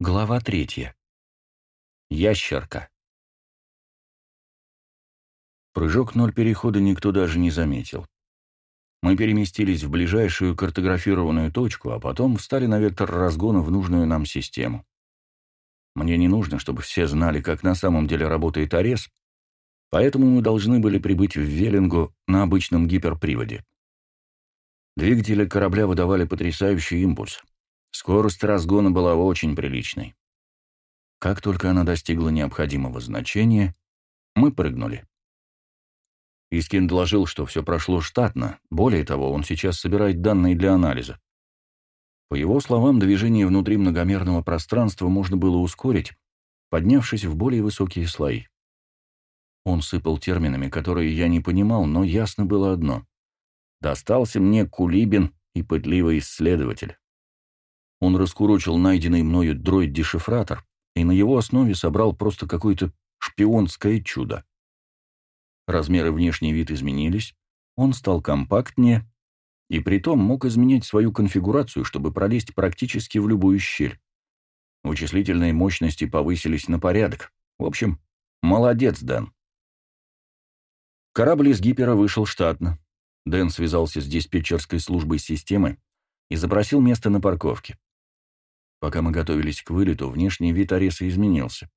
Глава третья. Ящерка. Прыжок ноль перехода никто даже не заметил. Мы переместились в ближайшую картографированную точку, а потом встали на вектор разгона в нужную нам систему. Мне не нужно, чтобы все знали, как на самом деле работает Арес, поэтому мы должны были прибыть в Веллингу на обычном гиперприводе. Двигатели корабля выдавали потрясающий импульс. Скорость разгона была очень приличной. Как только она достигла необходимого значения, мы прыгнули. Искин доложил, что все прошло штатно, более того, он сейчас собирает данные для анализа. По его словам, движение внутри многомерного пространства можно было ускорить, поднявшись в более высокие слои. Он сыпал терминами, которые я не понимал, но ясно было одно. Достался мне Кулибин и пытливый исследователь. Он раскурочил найденный мною дроид-дешифратор и на его основе собрал просто какое-то шпионское чудо. Размеры внешний вид изменились, он стал компактнее, и притом мог изменять свою конфигурацию, чтобы пролезть практически в любую щель. Вычислительные мощности повысились на порядок. В общем, молодец, Дэн. Корабль из гипера вышел штатно. Дэн связался с диспетчерской службой системы и запросил место на парковке. Пока мы готовились к вылету, внешний вид Ареса изменился.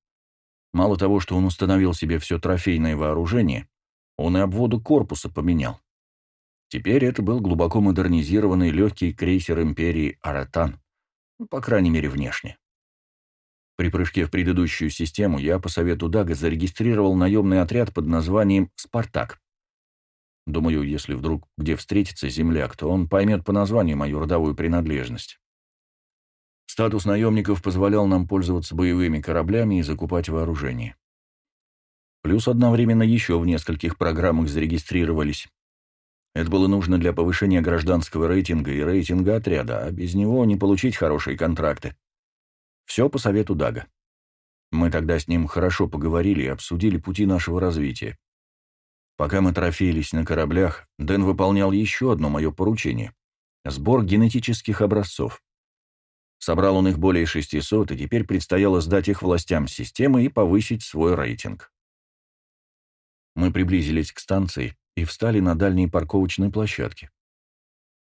Мало того, что он установил себе все трофейное вооружение, он и обводу корпуса поменял. Теперь это был глубоко модернизированный легкий крейсер империи Аратан, ну, по крайней мере, внешне. При прыжке в предыдущую систему я по совету Дага зарегистрировал наемный отряд под названием «Спартак». Думаю, если вдруг где встретится земляк, то он поймет по названию мою родовую принадлежность. Статус наемников позволял нам пользоваться боевыми кораблями и закупать вооружение. Плюс одновременно еще в нескольких программах зарегистрировались. Это было нужно для повышения гражданского рейтинга и рейтинга отряда, а без него не получить хорошие контракты. Все по совету Дага. Мы тогда с ним хорошо поговорили и обсудили пути нашего развития. Пока мы трофеились на кораблях, Дэн выполнял еще одно мое поручение — сбор генетических образцов. Собрал он их более 600, и теперь предстояло сдать их властям системы и повысить свой рейтинг. Мы приблизились к станции и встали на дальней парковочной площадке.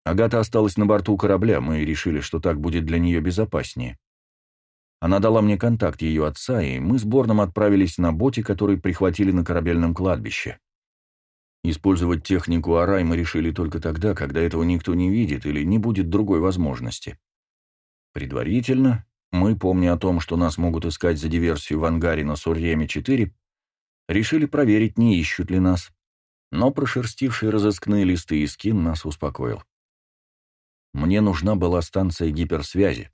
Агата осталась на борту корабля, мы решили, что так будет для нее безопаснее. Она дала мне контакт ее отца, и мы с Борном отправились на боте, который прихватили на корабельном кладбище. Использовать технику Арай мы решили только тогда, когда этого никто не видит или не будет другой возможности. Предварительно, мы, помня о том, что нас могут искать за диверсию в ангаре на Сурьеме-4, решили проверить, не ищут ли нас. Но прошерстивший разыскные листы и скин нас успокоил. Мне нужна была станция гиперсвязи.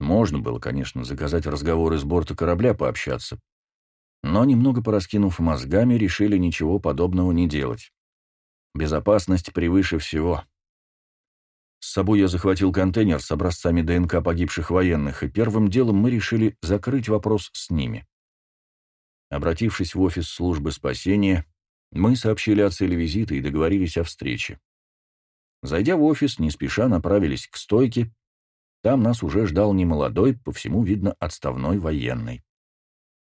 Можно было, конечно, заказать разговоры с борта корабля пообщаться. Но, немного пораскинув мозгами, решили ничего подобного не делать. Безопасность превыше всего. С собой я захватил контейнер с образцами ДНК погибших военных, и первым делом мы решили закрыть вопрос с ними. Обратившись в офис службы спасения, мы сообщили о цели визита и договорились о встрече. Зайдя в офис, не спеша направились к стойке. Там нас уже ждал немолодой, по всему видно, отставной военный.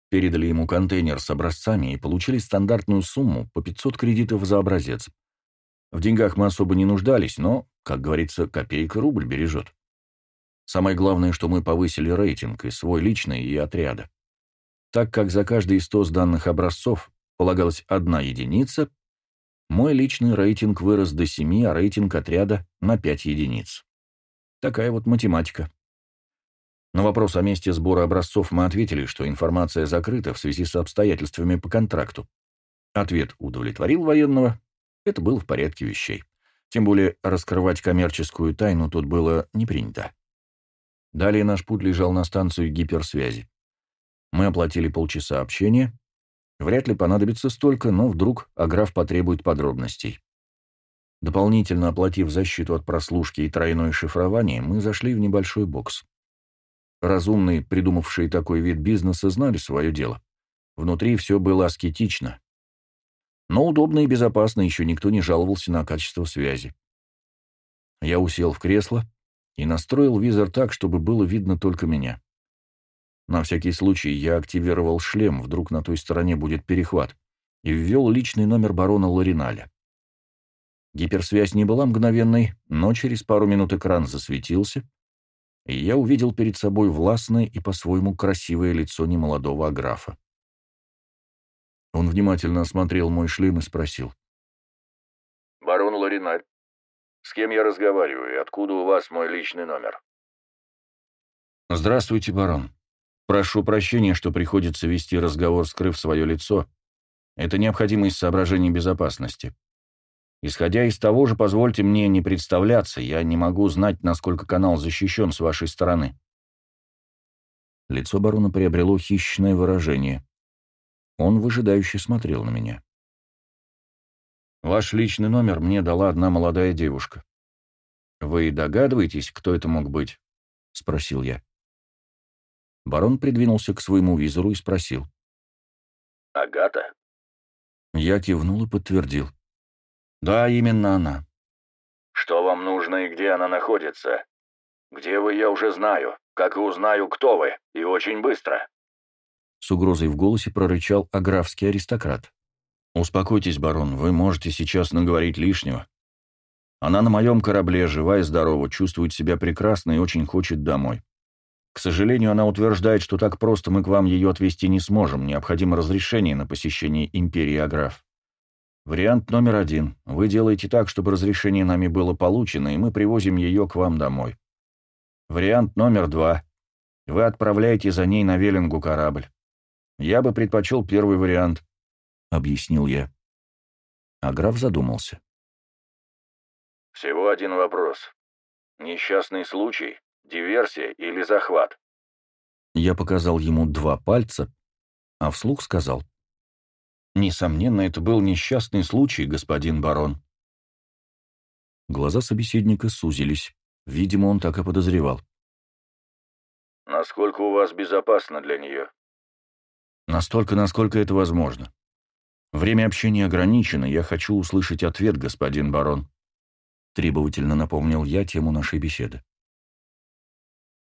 Передали ему контейнер с образцами и получили стандартную сумму по 500 кредитов за образец. В деньгах мы особо не нуждались, но как говорится, копейка рубль бережет. Самое главное, что мы повысили рейтинг, и свой личный, и отряда. Так как за каждый из 100 сданных образцов полагалась одна единица, мой личный рейтинг вырос до 7, а рейтинг отряда на 5 единиц. Такая вот математика. На вопрос о месте сбора образцов мы ответили, что информация закрыта в связи с обстоятельствами по контракту. Ответ удовлетворил военного, это было в порядке вещей. Тем более раскрывать коммерческую тайну тут было не принято. Далее наш путь лежал на станцию гиперсвязи. Мы оплатили полчаса общения. Вряд ли понадобится столько, но вдруг Аграф потребует подробностей. Дополнительно оплатив защиту от прослушки и тройное шифрование, мы зашли в небольшой бокс. Разумные, придумавшие такой вид бизнеса, знали свое дело. Внутри все было аскетично. Но удобно и безопасно, еще никто не жаловался на качество связи. Я усел в кресло и настроил визор так, чтобы было видно только меня. На всякий случай я активировал шлем, вдруг на той стороне будет перехват, и ввел личный номер барона Лариналя. Гиперсвязь не была мгновенной, но через пару минут экран засветился, и я увидел перед собой властное и по-своему красивое лицо немолодого аграфа. Он внимательно осмотрел мой шлем и спросил. «Барон Лариналь, с кем я разговариваю и откуда у вас мой личный номер?» «Здравствуйте, барон. Прошу прощения, что приходится вести разговор, скрыв свое лицо. Это необходимо из соображений безопасности. Исходя из того же, позвольте мне не представляться, я не могу знать, насколько канал защищен с вашей стороны». Лицо барона приобрело хищное выражение. Он выжидающе смотрел на меня. «Ваш личный номер мне дала одна молодая девушка. Вы догадываетесь, кто это мог быть?» — спросил я. Барон придвинулся к своему визору и спросил. «Агата?» Я кивнул и подтвердил. «Да, именно она». «Что вам нужно и где она находится? Где вы, я уже знаю. Как и узнаю, кто вы. И очень быстро». С угрозой в голосе прорычал аграфский аристократ. «Успокойтесь, барон, вы можете сейчас наговорить лишнего. Она на моем корабле, жива и здорова, чувствует себя прекрасно и очень хочет домой. К сожалению, она утверждает, что так просто мы к вам ее отвезти не сможем, необходимо разрешение на посещение Империи Аграф. Вариант номер один. Вы делаете так, чтобы разрешение нами было получено, и мы привозим ее к вам домой. Вариант номер два. Вы отправляете за ней на Велингу корабль. Я бы предпочел первый вариант, — объяснил я. А граф задумался. «Всего один вопрос. Несчастный случай Диверсия или захват? Я показал ему два пальца, а вслух сказал. Несомненно, это был несчастный случай, господин барон. Глаза собеседника сузились. Видимо, он так и подозревал. «Насколько у вас безопасно для нее?» «Настолько, насколько это возможно. Время общения ограничено, я хочу услышать ответ, господин барон», требовательно напомнил я тему нашей беседы.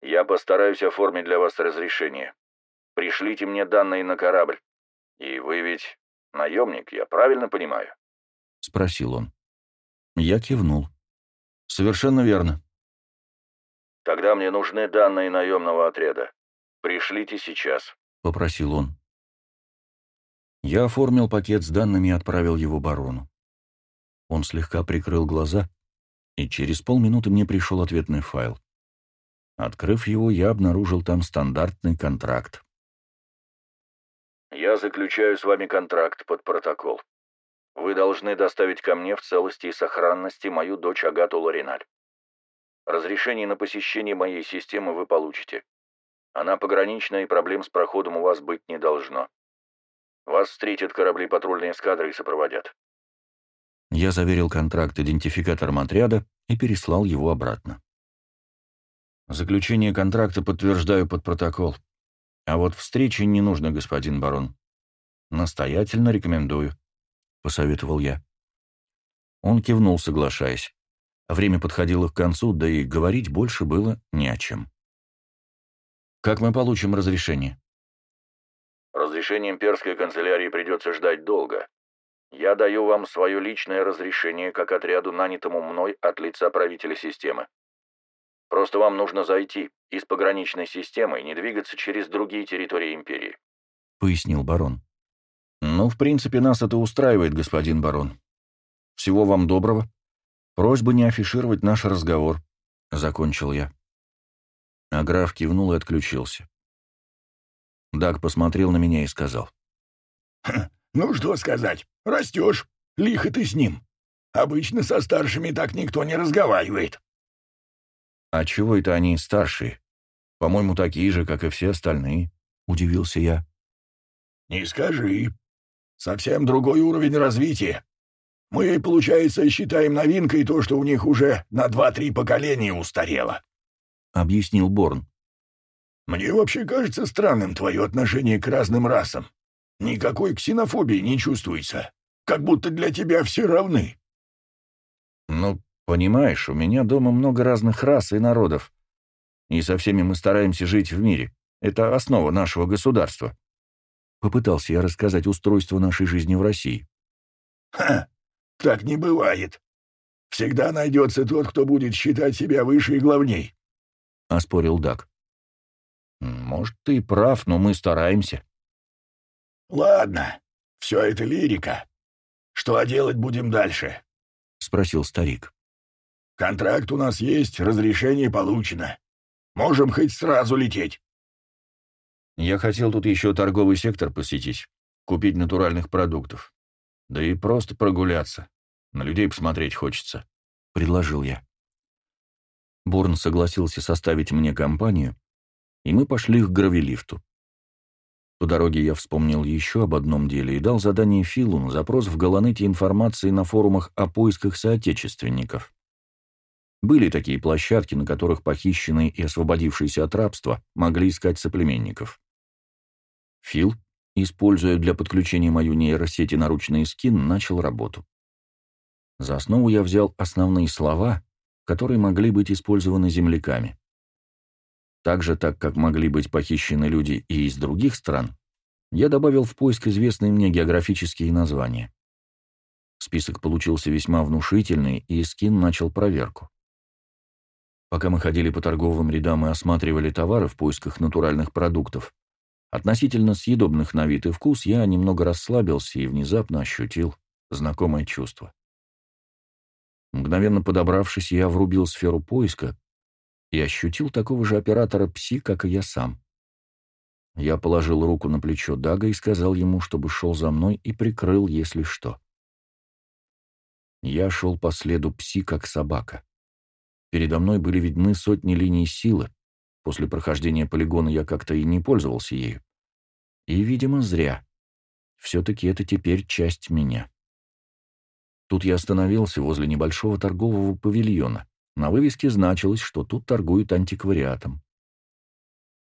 Я постараюсь оформить для вас разрешение. Пришлите мне данные на корабль. И вы ведь наемник, я правильно понимаю?» — спросил он. Я кивнул. «Совершенно верно». «Тогда мне нужны данные наемного отряда. Пришлите сейчас», — попросил он. Я оформил пакет с данными и отправил его барону. Он слегка прикрыл глаза, и через полминуты мне пришел ответный файл. Открыв его, я обнаружил там стандартный контракт. «Я заключаю с вами контракт под протокол. Вы должны доставить ко мне в целости и сохранности мою дочь Агату Лориналь. Разрешение на посещение моей системы вы получите. Она пограничная, и проблем с проходом у вас быть не должно. Вас встретят корабли патрульной эскадры и сопроводят». Я заверил контракт идентификатором отряда и переслал его обратно. Заключение контракта подтверждаю под протокол. А вот встречи не нужно, господин барон. Настоятельно рекомендую, — посоветовал я. Он кивнул, соглашаясь. Время подходило к концу, да и говорить больше было не о чем. «Как мы получим разрешение?» «Разрешение имперской канцелярии придется ждать долго. Я даю вам свое личное разрешение как отряду, нанятому мной от лица правителя системы. Просто вам нужно зайти из пограничной системы и не двигаться через другие территории Империи», — пояснил барон. «Ну, в принципе, нас это устраивает, господин барон. Всего вам доброго. Просьба не афишировать наш разговор», — закончил я. А граф кивнул и отключился. Даг посмотрел на меня и сказал. «Ну, что сказать, растешь, лихо ты с ним. Обычно со старшими так никто не разговаривает». «А чего это они старшие? По-моему, такие же, как и все остальные», — удивился я. «Не скажи. Совсем другой уровень развития. Мы, получается, считаем новинкой то, что у них уже на два-три поколения устарело», — объяснил Борн. «Мне вообще кажется странным твое отношение к разным расам. Никакой ксенофобии не чувствуется. Как будто для тебя все равны». «Ну, Понимаешь, у меня дома много разных рас и народов, и со всеми мы стараемся жить в мире. Это основа нашего государства. Попытался я рассказать устройство нашей жизни в России. Ха, так не бывает. Всегда найдется тот, кто будет считать себя выше и главней. — оспорил Дак. «Может, ты прав, но мы стараемся». «Ладно, все это лирика. Что делать будем дальше?» — спросил старик. «Контракт у нас есть, разрешение получено. Можем хоть сразу лететь». «Я хотел тут еще торговый сектор посетить, купить натуральных продуктов. Да и просто прогуляться. На людей посмотреть хочется», — предложил я. Борн согласился составить мне компанию, и мы пошли к гравилифту. По дороге я вспомнил еще об одном деле и дал задание Филу на запрос в Галанете информации на форумах о поисках соотечественников. Были такие площадки, на которых похищенные и освободившиеся от рабства могли искать соплеменников. Фил, используя для подключения мою нейросети наручный скин, начал работу. За основу я взял основные слова, которые могли быть использованы земляками. Также, так как могли быть похищены люди и из других стран, я добавил в поиск известные мне географические названия. Список получился весьма внушительный, и Скин начал проверку. Пока мы ходили по торговым рядам и осматривали товары в поисках натуральных продуктов, относительно съедобных на вид и вкус, я немного расслабился и внезапно ощутил знакомое чувство. Мгновенно подобравшись, я врубил сферу поиска и ощутил такого же оператора пси, как и я сам. Я положил руку на плечо Дага и сказал ему, чтобы шел за мной и прикрыл, если что. Я шел по следу пси, как собака. Передо мной были видны сотни линий силы. После прохождения полигона я как-то и не пользовался ею. И, видимо, зря. Все-таки это теперь часть меня. Тут я остановился возле небольшого торгового павильона. На вывеске значилось, что тут торгуют антиквариатом.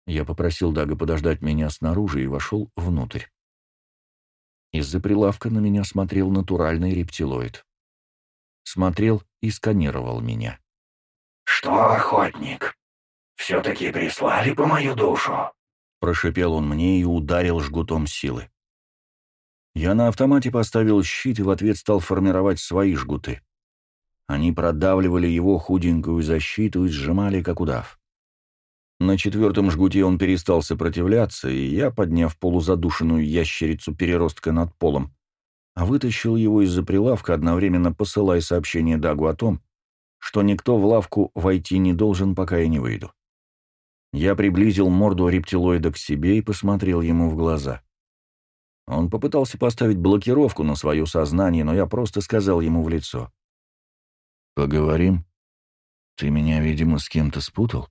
Я попросил Дага подождать меня снаружи и вошел внутрь. Из-за прилавка на меня смотрел натуральный рептилоид. Смотрел и сканировал меня. «Что, охотник, все-таки прислали по мою душу?» Прошипел он мне и ударил жгутом силы. Я на автомате поставил щит и в ответ стал формировать свои жгуты. Они продавливали его худенькую защиту и сжимали, как удав. На четвертом жгуте он перестал сопротивляться, и я, подняв полузадушенную ящерицу переростка над полом, вытащил его из-за прилавка, одновременно посылая сообщение Дагу о том, что никто в лавку войти не должен, пока я не выйду. Я приблизил морду рептилоида к себе и посмотрел ему в глаза. Он попытался поставить блокировку на свое сознание, но я просто сказал ему в лицо. «Поговорим? Ты меня, видимо, с кем-то спутал?»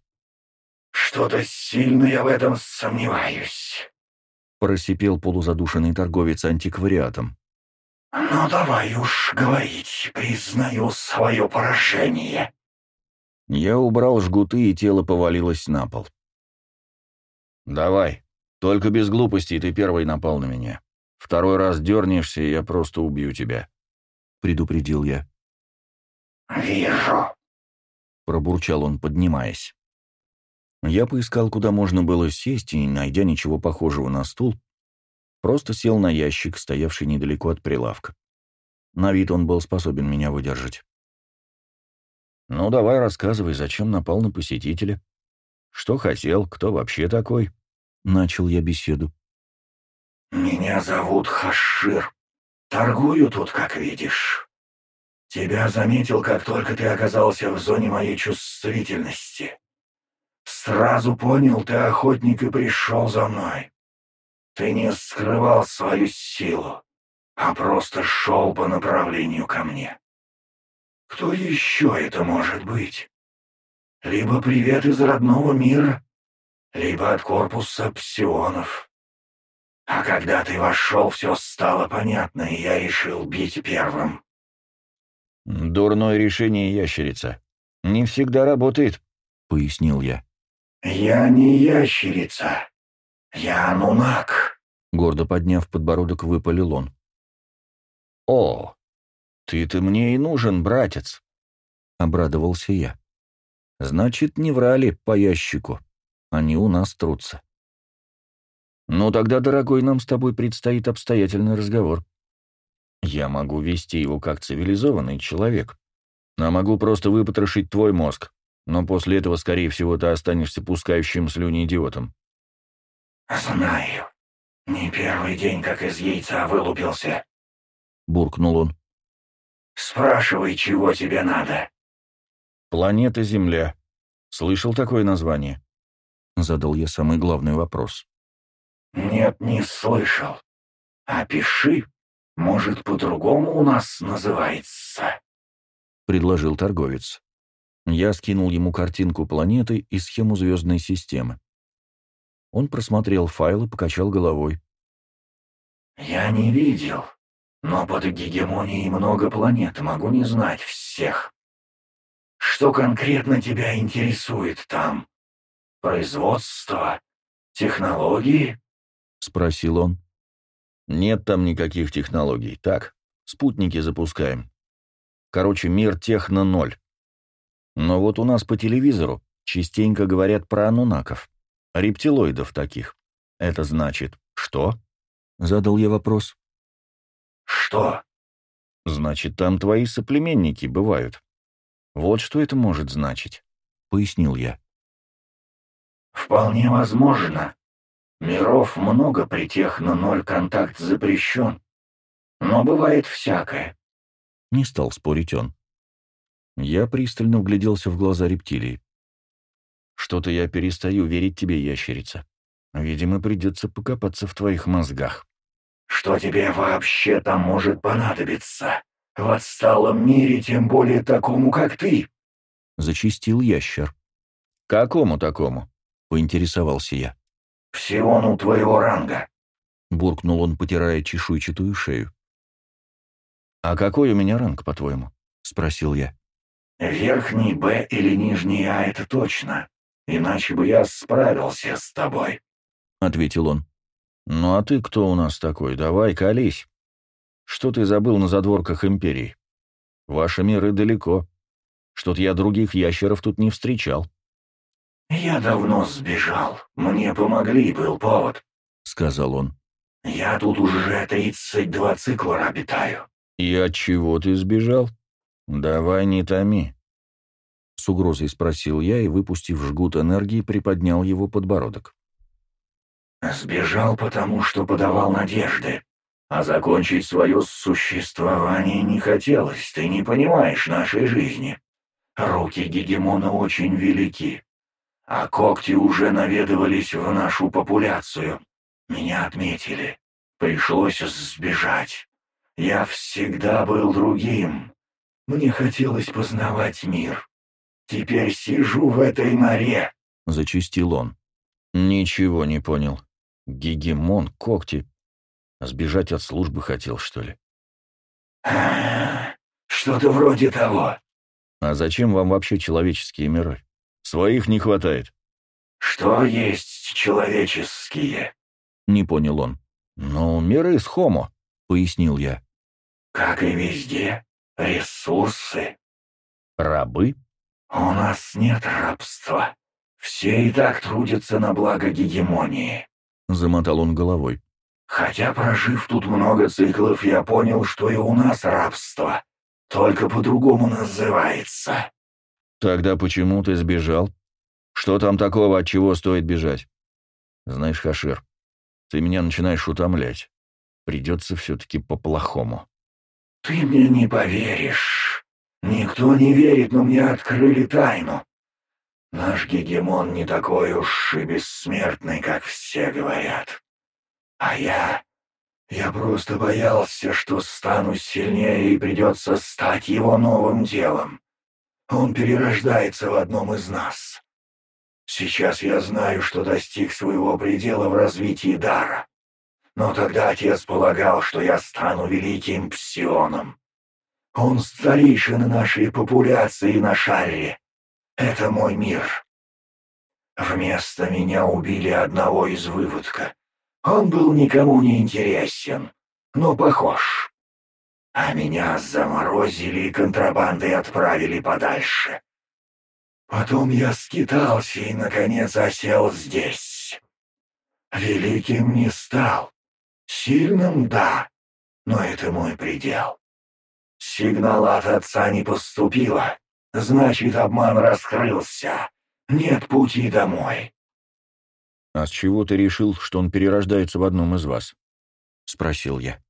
«Что-то сильно я в этом сомневаюсь», — просипел полузадушенный торговец антиквариатом. «Ну, давай уж говорить, признаю свое поражение». Я убрал жгуты, и тело повалилось на пол. «Давай, только без глупостей ты первый напал на меня. Второй раз дернешься, и я просто убью тебя», — предупредил я. «Вижу», — пробурчал он, поднимаясь. Я поискал, куда можно было сесть, и, найдя ничего похожего на стул, просто сел на ящик, стоявший недалеко от прилавка. На вид он был способен меня выдержать. «Ну, давай рассказывай, зачем напал на посетителя? Что хотел, кто вообще такой?» Начал я беседу. «Меня зовут Хашир. Торгую тут, как видишь. Тебя заметил, как только ты оказался в зоне моей чувствительности. Сразу понял, ты охотник и пришел за мной. Ты не скрывал свою силу, а просто шел по направлению ко мне. Кто еще это может быть? Либо привет из родного мира, либо от корпуса псионов. А когда ты вошел, все стало понятно, и я решил бить первым. «Дурное решение, ящерица. Не всегда работает», — пояснил я. «Я не ящерица. Я анунак», — гордо подняв подбородок, выпалил он. «О, ты-то мне и нужен, братец», — обрадовался я. «Значит, не врали по ящику. Они у нас трутся. «Ну тогда, дорогой, нам с тобой предстоит обстоятельный разговор. Я могу вести его как цивилизованный человек, а могу просто выпотрошить твой мозг, но после этого, скорее всего, ты останешься пускающим слюни идиотом». «Знаю. Не первый день, как из яйца вылупился», — буркнул он. «Спрашивай, чего тебе надо». «Планета Земля. Слышал такое название?» Задал я самый главный вопрос. «Нет, не слышал. Опиши. Может, по-другому у нас называется?» Предложил торговец. Я скинул ему картинку планеты и схему звездной системы. Он просмотрел файл и покачал головой. «Я не видел, но под гегемонией много планет, могу не знать всех. Что конкретно тебя интересует там? Производство? Технологии?» — спросил он. «Нет там никаких технологий. Так, спутники запускаем. Короче, мир техно-ноль. Но вот у нас по телевизору частенько говорят про анунаков, рептилоидов таких. Это значит, что?» — задал я вопрос. «Что?» «Значит, там твои соплеменники бывают. Вот что это может значить», — пояснил я. «Вполне возможно. Миров много при техно-ноль контакт запрещен. Но бывает всякое». Не стал спорить он. Я пристально вгляделся в глаза рептилии. «Что-то я перестаю верить тебе, ящерица. Видимо, придется покопаться в твоих мозгах». «Что тебе вообще там может понадобиться? В отсталом мире, тем более такому, как ты?» — зачистил ящер. «Какому такому?» — поинтересовался я. «Всиону твоего ранга», — буркнул он, потирая чешуйчатую шею. «А какой у меня ранг, по-твоему?» — спросил я. «Верхний Б или нижний А — это точно. Иначе бы я справился с тобой», — ответил он. «Ну а ты кто у нас такой? Давай, колись. Что ты забыл на задворках Империи? Ваши миры далеко. Что-то я других ящеров тут не встречал». «Я давно сбежал. Мне помогли, был повод», — сказал он. «Я тут уже тридцать два цикла обитаю». «И от чего ты сбежал?» «Давай не томи», — с угрозой спросил я и, выпустив жгут энергии, приподнял его подбородок. «Сбежал, потому что подавал надежды, а закончить свое существование не хотелось, ты не понимаешь нашей жизни. Руки Гегемона очень велики, а когти уже наведывались в нашу популяцию. Меня отметили, пришлось сбежать. Я всегда был другим, мне хотелось познавать мир. Теперь сижу в этой норе», — зачистил он. «Ничего не понял. Гегемон, когти. Сбежать от службы хотел, что ли?» «Что-то вроде того». «А зачем вам вообще человеческие миры? Своих не хватает». «Что есть человеческие?» — не понял он. «Ну, миры с Хомо», — пояснил я. «Как и везде. Ресурсы. Рабы? У нас нет рабства. Все и так трудятся на благо гегемонии. Замотал он головой. Хотя, прожив тут много циклов, я понял, что и у нас рабство. Только по-другому называется. Тогда почему ты сбежал? Что там такого, от чего стоит бежать? Знаешь, Хашир, ты меня начинаешь утомлять. Придется все-таки по-плохому. «Ты мне не поверишь. Никто не верит, но мне открыли тайну. Наш гегемон не такой уж и бессмертный, как все говорят. А я... Я просто боялся, что стану сильнее и придется стать его новым делом. Он перерождается в одном из нас. Сейчас я знаю, что достиг своего предела в развитии дара. Но тогда отец полагал, что я стану великим псионом. Он старейшина нашей популяции на шаре. Это мой мир. Вместо меня убили одного из выводка. Он был никому не интересен, но похож. А меня заморозили и контрабандой отправили подальше. Потом я скитался и, наконец, осел здесь. Великим не стал. Сильным — да, но это мой предел. Сигнала от отца не поступило, значит, обман раскрылся. Нет пути домой. «А с чего ты решил, что он перерождается в одном из вас?» — спросил я.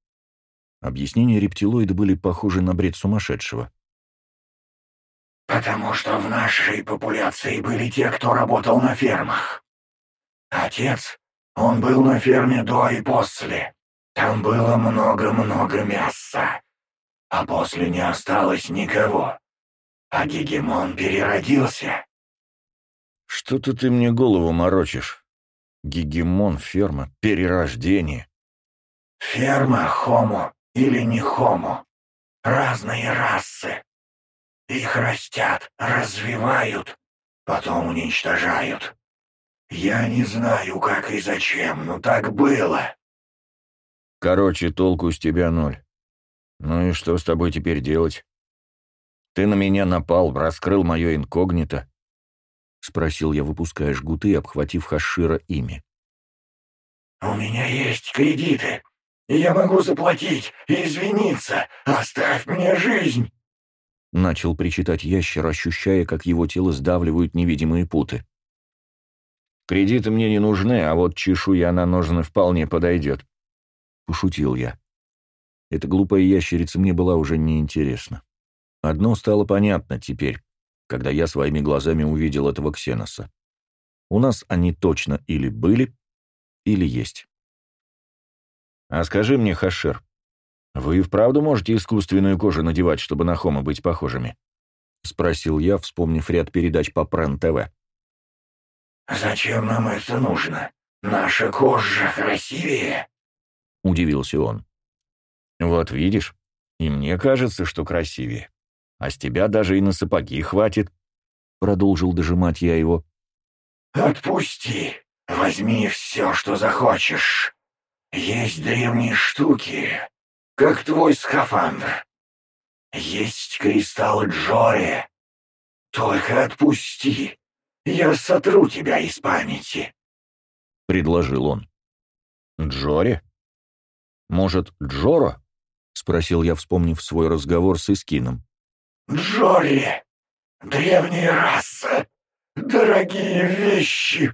Объяснения рептилоида были похожи на бред сумасшедшего. «Потому что в нашей популяции были те, кто работал на фермах. Отец, он был на ферме до и после. Там было много-много мяса. А после не осталось никого. А Гегемон переродился». «Что-то ты мне голову морочишь. Гегемон, ферма, перерождение». «Ферма, хомо или не хомо. Разные расы. Их растят, развивают, потом уничтожают. Я не знаю, как и зачем, но так было. Короче, толку с тебя ноль. Ну и что с тобой теперь делать? Ты на меня напал, раскрыл мое инкогнито. Спросил я, выпуская жгуты, обхватив Хашира ими. «У меня есть кредиты, я могу заплатить и извиниться. Оставь мне жизнь!» Начал причитать ящер, ощущая, как его тело сдавливают невидимые путы. «Кредиты мне не нужны, а вот чешуя на ножны вполне подойдет», — пошутил я. Эта глупая ящерица мне была уже неинтересна. Одно стало понятно теперь, когда я своими глазами увидел этого ксеноса. У нас они точно или были, или есть. «А скажи мне, Хашер, «Вы и вправду можете искусственную кожу надевать, чтобы на Хома быть похожими?» — спросил я, вспомнив ряд передач по Прен-ТВ. «Зачем нам это нужно? Наша кожа красивее?» — удивился он. «Вот видишь, и мне кажется, что красивее. А с тебя даже и на сапоги хватит», — продолжил дожимать я его. «Отпусти, возьми все, что захочешь. Есть древние штуки, как твой скафандр. Есть кристалл Джори. Только отпусти, я сотру тебя из памяти», — предложил он. «Джори? Может, Джоро?» — спросил я, вспомнив свой разговор с Искином. «Джори! Древняя раса! Дорогие вещи!»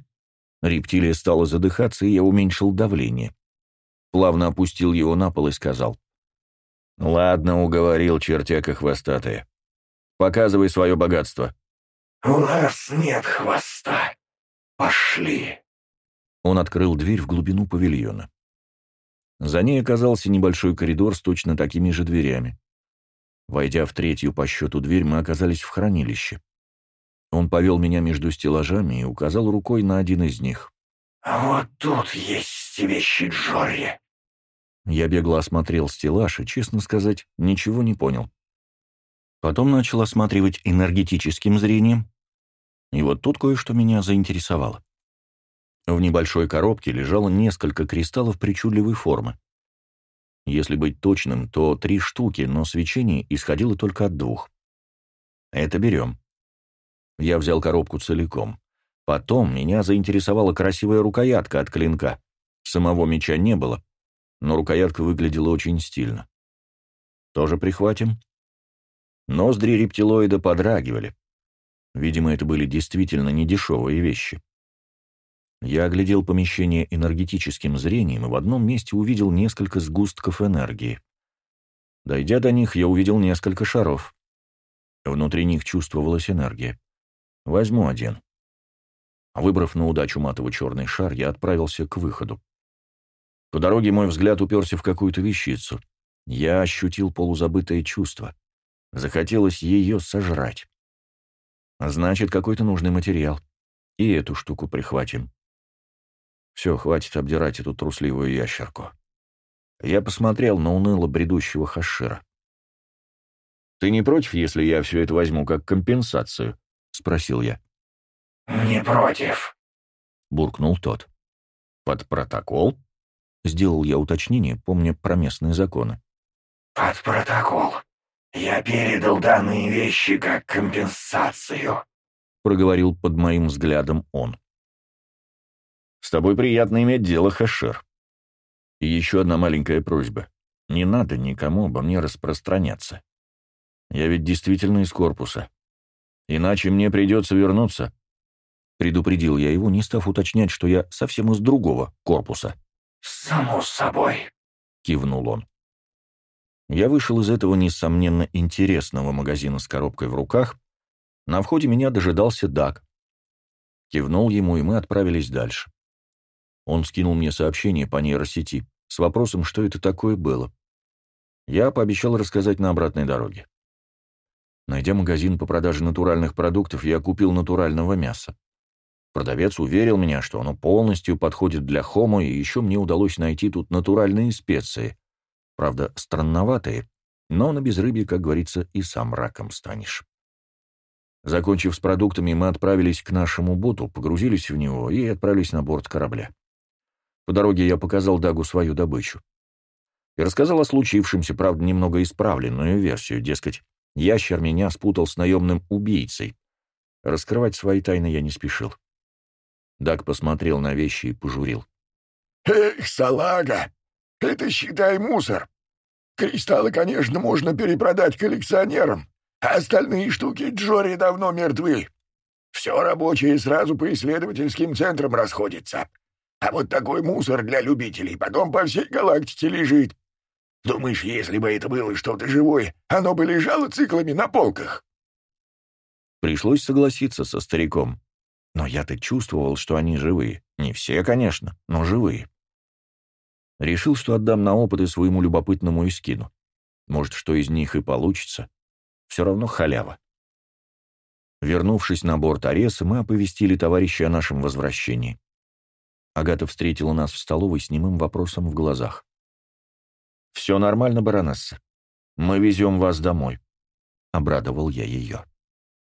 Рептилия стала задыхаться, и я уменьшил давление. Плавно опустил его на пол и сказал. «Ладно, уговорил чертяка хвостатая. Показывай свое богатство». «У нас нет хвоста. Пошли». Он открыл дверь в глубину павильона. За ней оказался небольшой коридор с точно такими же дверями. Войдя в третью по счету дверь, мы оказались в хранилище. Он повел меня между стеллажами и указал рукой на один из них. «Вот тут есть вещи Джорри. Я бегло осмотрел стеллаж и, честно сказать, ничего не понял. Потом начал осматривать энергетическим зрением, и вот тут кое-что меня заинтересовало. В небольшой коробке лежало несколько кристаллов причудливой формы. Если быть точным, то три штуки, но свечение исходило только от двух. Это берем. Я взял коробку целиком. Потом меня заинтересовала красивая рукоятка от клинка. Самого меча не было, но рукоятка выглядела очень стильно. Тоже прихватим? Ноздри рептилоида подрагивали. Видимо, это были действительно недешевые вещи. Я оглядел помещение энергетическим зрением и в одном месте увидел несколько сгустков энергии. Дойдя до них, я увидел несколько шаров. Внутри них чувствовалась энергия. Возьму один. Выбрав на удачу матово-черный шар, я отправился к выходу. По дороге мой взгляд уперся в какую-то вещицу. Я ощутил полузабытое чувство. Захотелось ее сожрать. Значит, какой-то нужный материал. И эту штуку прихватим. Все, хватит обдирать эту трусливую ящерку. Я посмотрел на уныло бредущего Хашира. «Ты не против, если я все это возьму как компенсацию?» — спросил я. «Не против», — буркнул тот. «Под протокол?» Сделал я уточнение, помня про местные законы. «Под протокол. Я передал данные вещи как компенсацию», — проговорил под моим взглядом он. «С тобой приятно иметь дело, Хэшер. И еще одна маленькая просьба. Не надо никому обо мне распространяться. Я ведь действительно из корпуса. Иначе мне придется вернуться». Предупредил я его, не став уточнять, что я совсем из другого корпуса. «Само собой», — кивнул он. Я вышел из этого, несомненно, интересного магазина с коробкой в руках. На входе меня дожидался Даг. Кивнул ему, и мы отправились дальше. Он скинул мне сообщение по нейросети с вопросом, что это такое было. Я пообещал рассказать на обратной дороге. Найдя магазин по продаже натуральных продуктов, я купил натурального мяса. Продавец уверил меня, что оно полностью подходит для хомо, и еще мне удалось найти тут натуральные специи, Правда, странноватые, но на безрыбье, как говорится, и сам раком станешь. Закончив с продуктами, мы отправились к нашему боту, погрузились в него и отправились на борт корабля. По дороге я показал Дагу свою добычу. И рассказал о случившемся, правда, немного исправленную версию, дескать, ящер меня спутал с наемным убийцей. Раскрывать свои тайны я не спешил. Даг посмотрел на вещи и пожурил. «Эх, салага! Это, считай, мусор. Кристаллы, конечно, можно перепродать коллекционерам, а остальные штуки Джори давно мертвы. Все рабочее сразу по исследовательским центрам расходится. А вот такой мусор для любителей потом по всей галактике лежит. Думаешь, если бы это было что-то живое, оно бы лежало циклами на полках?» Пришлось согласиться со стариком. Но я-то чувствовал, что они живые. Не все, конечно, но живые. Решил, что отдам на опыты своему любопытному и скину. Может, что из них и получится. Все равно халява. Вернувшись на борт Ареса, мы оповестили товарища о нашем возвращении. Агата встретила нас в столовой с немым вопросом в глазах. «Все нормально, баронесса. Мы везем вас домой», — обрадовал я ее.